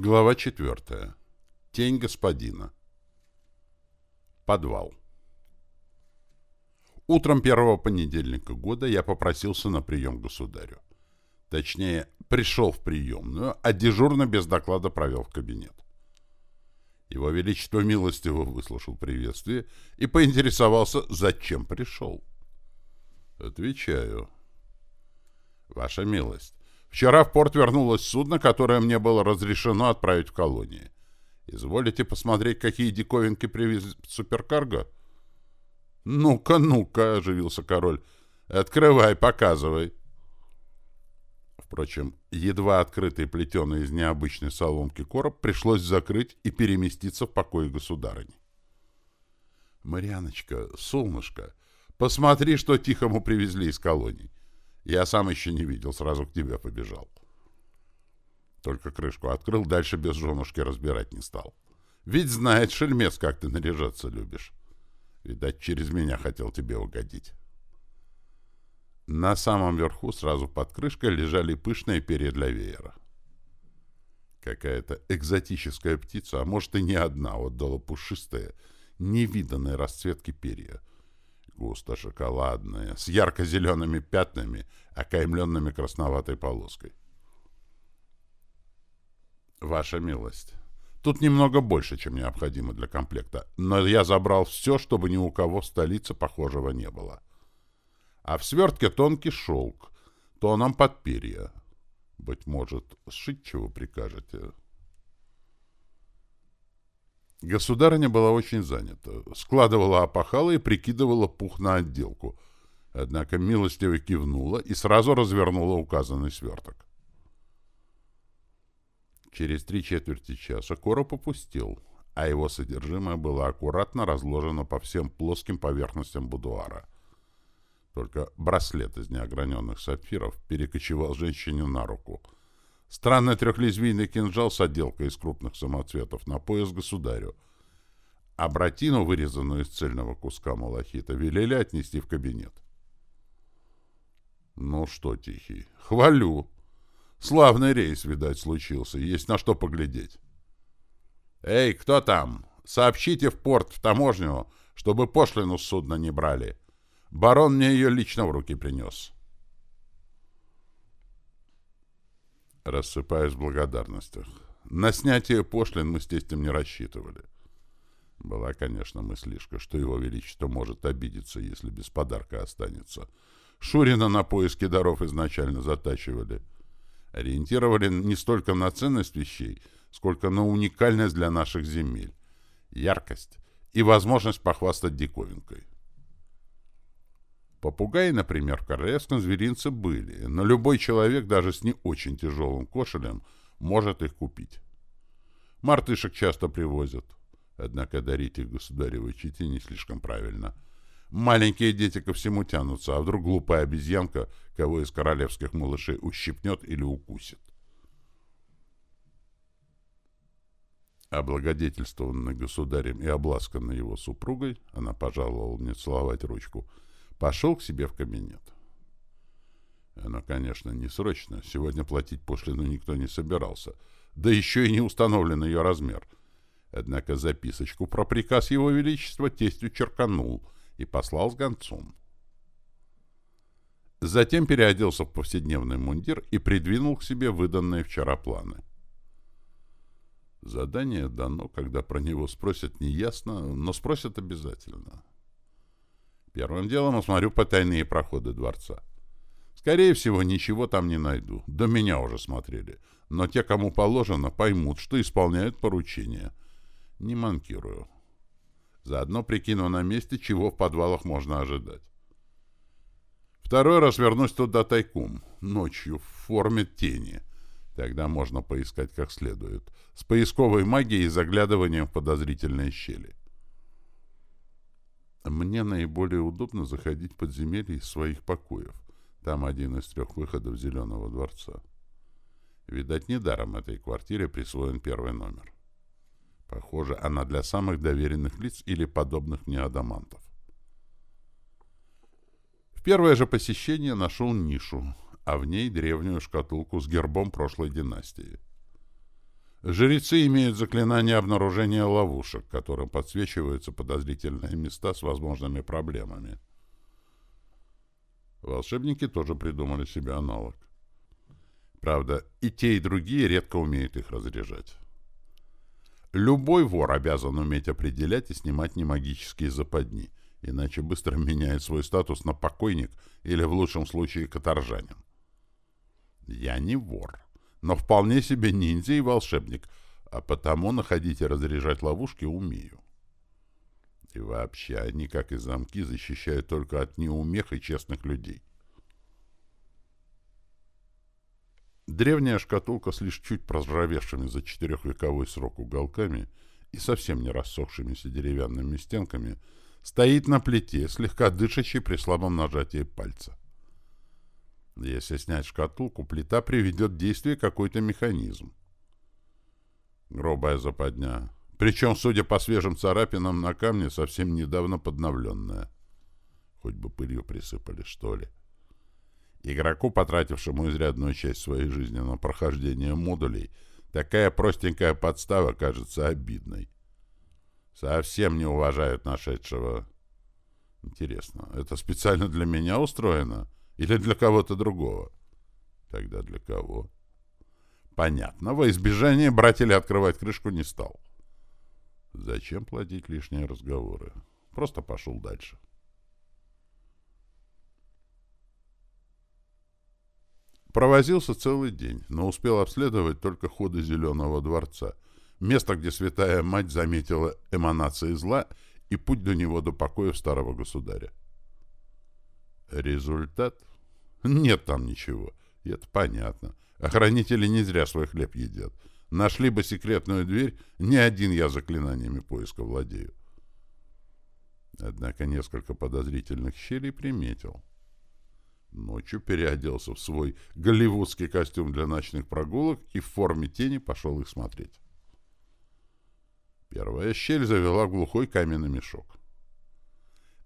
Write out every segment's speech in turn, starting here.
Глава четвертая. Тень господина. Подвал. Утром первого понедельника года я попросился на прием к государю. Точнее, пришел в приемную, а дежурно без доклада провел в кабинет. Его Величество милостиво выслушал приветствие и поинтересовался, зачем пришел. Отвечаю. Ваша милость, Вчера в порт вернулось судно, которое мне было разрешено отправить в колонии. Изволите посмотреть, какие диковинки привез суперкарго? Ну-ка, ну-ка, оживился король. Открывай, показывай. Впрочем, едва открытый плетеный из необычной соломки короб пришлось закрыть и переместиться в покое государыни. «Марианочка, солнышко, посмотри, что тихому привезли из колонии. Я сам еще не видел, сразу к тебе побежал. Только крышку открыл, дальше без женушки разбирать не стал. Ведь знает шельмец, как ты наряжаться любишь. Видать, через меня хотел тебе угодить. На самом верху, сразу под крышкой, лежали пышные перья для веера. Какая-то экзотическая птица, а может и не одна, отдала пушистые, невиданные расцветки перья — густо-шоколадная, с ярко-зелеными пятнами, окаймленными красноватой полоской. Ваша милость, тут немного больше, чем необходимо для комплекта, но я забрал все, чтобы ни у кого в столице похожего не было. А в свертке тонкий шелк, тоном под перья. Быть может, сшить чего прикажете?» Государыня была очень занята. Складывала опахалы и прикидывала пух на отделку. Однако милостиво кивнула и сразу развернула указанный сверток. Через три четверти часа короб опустил, а его содержимое было аккуратно разложено по всем плоским поверхностям будуара. Только браслет из неограненных сапфиров перекочевал женщине на руку — Странный трехлезвийный кинжал с отделкой из крупных самоцветов на пояс государю. А братину, вырезанную из цельного куска малахита, велели отнести в кабинет. Ну что, Тихий, хвалю. Славный рейс, видать, случился. Есть на что поглядеть. Эй, кто там? Сообщите в порт, в таможню, чтобы пошлину с судна не брали. Барон мне ее лично в руки принес. — Рассыпаюсь в благодарностях. На снятие пошлин мы с тестем не рассчитывали. Была, конечно, мыслишка, что его величество может обидеться, если без подарка останется. Шурина на поиски даров изначально затачивали. Ориентировали не столько на ценность вещей, сколько на уникальность для наших земель, яркость и возможность похвастать диковинкой. Попугаи, например, в королевском зверинце были, но любой человек, даже с не очень тяжелым кошелем, может их купить. Мартышек часто привозят, однако дарить их государевой чете не слишком правильно. Маленькие дети ко всему тянутся, а вдруг глупая обезьянка кого из королевских малышей ущипнет или укусит. Облагодетельствованный государем и обласканный его супругой, она пожаловала мне целовать ручку — Пошел к себе в кабинет. Оно, конечно, не срочно. Сегодня платить пошлину никто не собирался. Да еще и не установлен ее размер. Однако записочку про приказ Его Величества тестью черканул и послал с гонцом. Затем переоделся в повседневный мундир и придвинул к себе выданные вчера планы. Задание дано, когда про него спросят неясно, но спросят обязательно. Первым делом осмотрю потайные проходы дворца. Скорее всего, ничего там не найду. До меня уже смотрели. Но те, кому положено, поймут, что исполняют поручения. Не манкирую. Заодно прикину на месте, чего в подвалах можно ожидать. Второй раз вернусь туда тайком, ночью, в форме тени. Тогда можно поискать как следует. С поисковой магией и заглядыванием в подозрительные щели. Мне наиболее удобно заходить в подземелье из своих покоев. Там один из трех выходов Зеленого дворца. Видать, недаром этой квартире присвоен первый номер. Похоже, она для самых доверенных лиц или подобных мне адамантов. В первое же посещение нашел нишу, а в ней древнюю шкатулку с гербом прошлой династии. Жрецы имеют заклинание обнаружения ловушек, которым подсвечиваются подозрительные места с возможными проблемами. Волшебники тоже придумали себе аналог. Правда, и те, и другие редко умеют их разряжать. Любой вор обязан уметь определять и снимать немагические западни, иначе быстро меняет свой статус на покойник или, в лучшем случае, каторжанин. Я не вор но вполне себе ниндзя и волшебник, а потому находить и разряжать ловушки умею. И вообще, они, как и замки, защищают только от неумех и честных людей. Древняя шкатулка с лишь чуть прозравевшими за четырехвековой срок уголками и совсем не рассохшимися деревянными стенками стоит на плите, слегка дышащей при слабом нажатии пальца. Если снять шкатулку, плита приведет в действие какой-то механизм. Гробая западня. Причем, судя по свежим царапинам на камне, совсем недавно подновленная. Хоть бы пылью присыпали, что ли. Игроку, потратившему изрядную часть своей жизни на прохождение модулей, такая простенькая подстава кажется обидной. Совсем не уважают нашедшего. Интересно, это специально для меня устроено? Или для кого-то другого? Тогда для кого? Понятно. Во избежание брать или открывать крышку не стал. Зачем плодить лишние разговоры? Просто пошел дальше. Провозился целый день, но успел обследовать только ходы Зеленого дворца, место, где святая мать заметила эманации зла и путь до него до покоя старого государя. Результат? Нет там ничего. И это понятно. Охранители не зря свой хлеб едят. Нашли бы секретную дверь, ни один я заклинаниями поиска владею. Однако несколько подозрительных щелей приметил. Ночью переоделся в свой голливудский костюм для ночных прогулок и в форме тени пошел их смотреть. Первая щель завела глухой каменный мешок.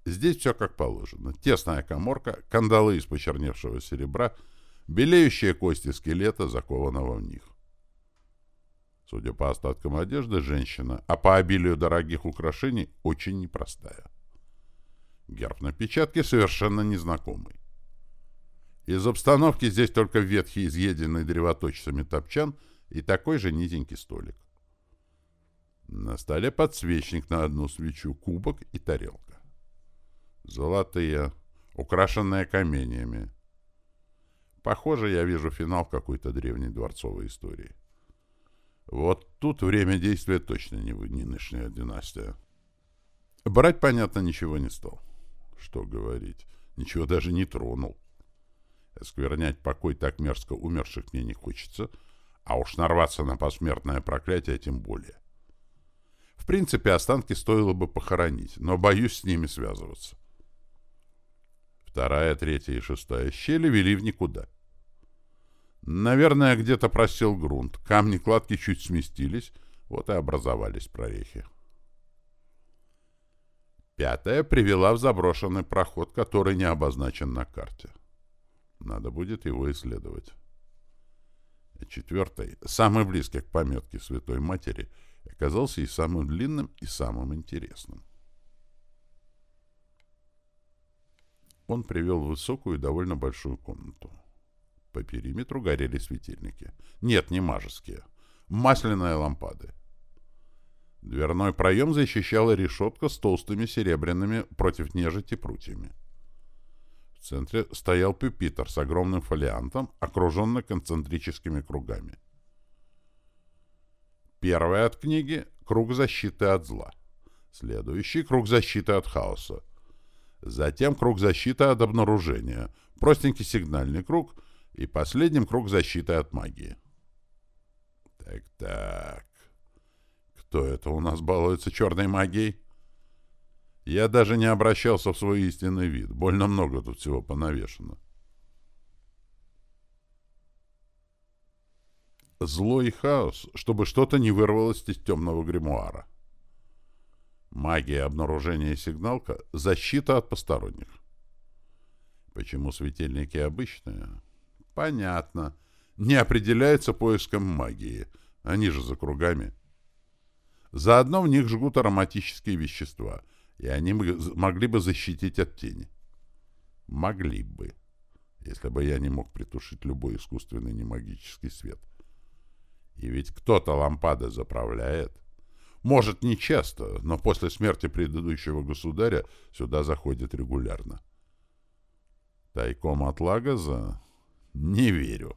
Здесь все как положено. Тесная коморка, кандалы из почерневшего серебра, белеющие кости скелета, закованного в них. Судя по остаткам одежды, женщина, а по обилию дорогих украшений, очень непростая. Герб на печатке совершенно незнакомый. Из обстановки здесь только ветхий, изъеденный древоточцами топчан и такой же низенький столик. На столе подсвечник на одну свечу, кубок и тарелка. Золотые, украшенные каменьями. Похоже, я вижу финал какой-то древней дворцовой истории. Вот тут время действия точно не, не нынешняя династия. Брать, понятно, ничего не стал. Что говорить, ничего даже не тронул. Осквернять покой так мерзко умерших мне не хочется, а уж нарваться на посмертное проклятие тем более. В принципе, останки стоило бы похоронить, но боюсь с ними связываться. Вторая, третья и шестая щели вели в никуда. Наверное, где-то просел грунт, камни кладки чуть сместились, вот и образовались прорехи. Пятая привела в заброшенный проход, который не обозначен на карте. Надо будет его исследовать. Четвертый, самый близкий к пометке Святой Матери, оказался и самым длинным, и самым интересным. Он привел в высокую и довольно большую комнату. По периметру горели светильники. Нет, не мажеские. Масляные лампады. Дверной проем защищала решетка с толстыми серебряными против нежити прутьями. В центре стоял пюпитр с огромным фолиантом, окруженный концентрическими кругами. Первый от книги — круг защиты от зла. Следующий — круг защиты от хаоса. Затем круг защиты от обнаружения, простенький сигнальный круг и последним круг защиты от магии. Так-так. Кто это у нас балуется черной магией? Я даже не обращался в свой истинный вид. Больно много тут всего понавешено. Зло и хаос, чтобы что-то не вырвалось из темного гримуара. Магия обнаружения сигналка — защита от посторонних. Почему светильники обычные? Понятно. Не определяется поиском магии. Они же за кругами. Заодно в них жгут ароматические вещества, и они могли бы защитить от тени. Могли бы, если бы я не мог притушить любой искусственный немагический свет. И ведь кто-то лампады заправляет. Может, не часто, но после смерти предыдущего государя сюда заходит регулярно. Тайком от Лагоза? Не верю.